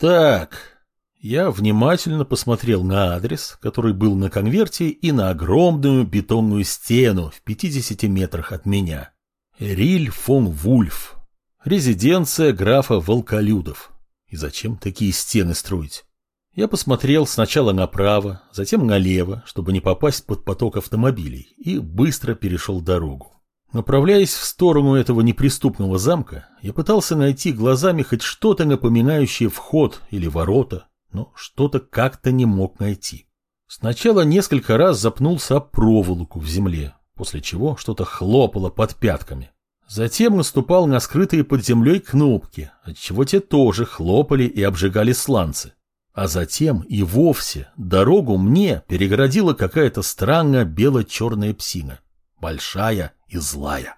Так, я внимательно посмотрел на адрес, который был на конверте, и на огромную бетонную стену в 50 метрах от меня. Риль фон Вульф. Резиденция графа Волколюдов. И зачем такие стены строить? Я посмотрел сначала направо, затем налево, чтобы не попасть под поток автомобилей, и быстро перешел дорогу. Направляясь в сторону этого неприступного замка, я пытался найти глазами хоть что-то напоминающее вход или ворота, но что-то как-то не мог найти. Сначала несколько раз запнулся об проволоку в земле, после чего что-то хлопало под пятками. Затем наступал на скрытые под землей кнопки, отчего те тоже хлопали и обжигали сланцы. А затем и вовсе дорогу мне перегородила какая-то странная бело-черная псина, большая и злая.